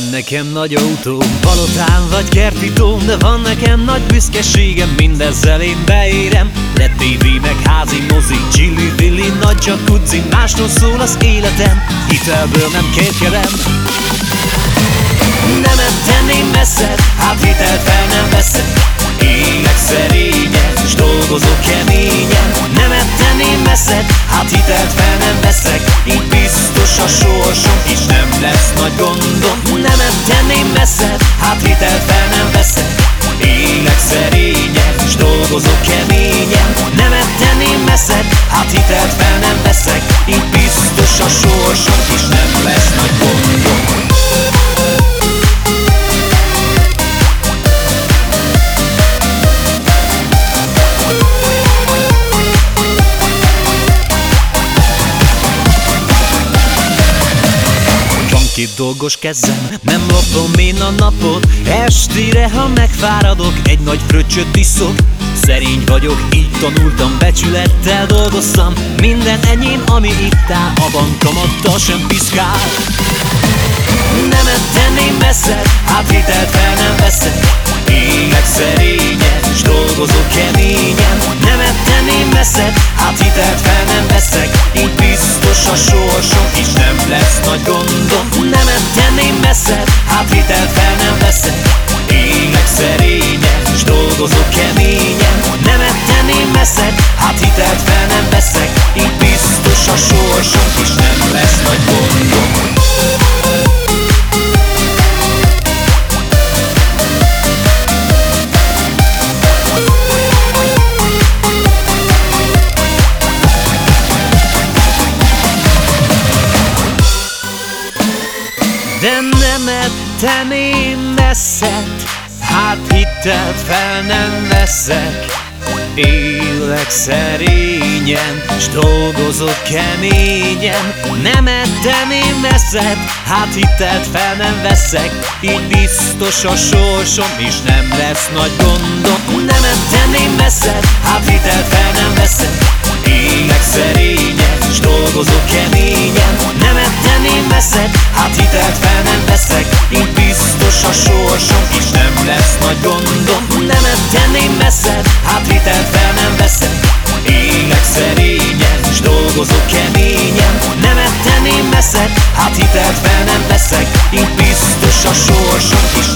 nekem nagy autó. Palotám vagy kerti tóm De van nekem nagy büszkeségem. Mindezzel én beérem. Lett TV meg házi mozi Chili Willy nagy jacuzzi Másról szól az életem. Hitelből nem kérkedem Nem tenném messze Hát hitelt fel nem veszek Élek szerényen S dolgozok keményen. Nem tenném messze Hát hitelt fel nem veszek. Így biztos a sorsom is nem lesz nagy Nem messze Hát hitelt fel nem veszek Élek szerényen S dolgozok keményen Nem tenném messze Hát hitelt fel nem veszek. Így Két dolgos kezem, nem lopom én a napot. Estére, ha megfáradok, egy nagy fröccsöt iszok. Szerény vagyok, így tanultam, becsülettel dolgoztam. Minden enyém, ami itt áll, a bankomattal sem piszkál. Nem tenném messze, hát hitelt fel nem veszek. Élek szerényen, s dolgozok keményen. Nem tenném messze, hát hitelt fel nem veszek messze, hát hitelt fel nem veszek Élek szerényen, s dolgozok keményen. Nem tenném messze, hát hitelt fel nem veszek. Így biztos a sorsom is nem lesz nagy gondom. De nem ettem én messzet Hát hitelt fel nem veszek. Élek szerényen, s dolgozok keményen. Nem ettem én messzet, hát hitelt fel nem veszek. Így biztos a sorsom, és nem lesz nagy gondom. Nem ettem én messzet, hát hitelt fel nem veszek. Élek szerényen, s dolgozok keményen én messzet, hát hitelt fel nem veszek. Így biztos a sorsom, és nem lesz nagy gondom. Nem én messzet, hát hitelt fel nem veszek. Élek szerényen, s dolgozok keményen. Nem én messzet, hát hitelt fel nem veszek. Így biztos a sorsom, és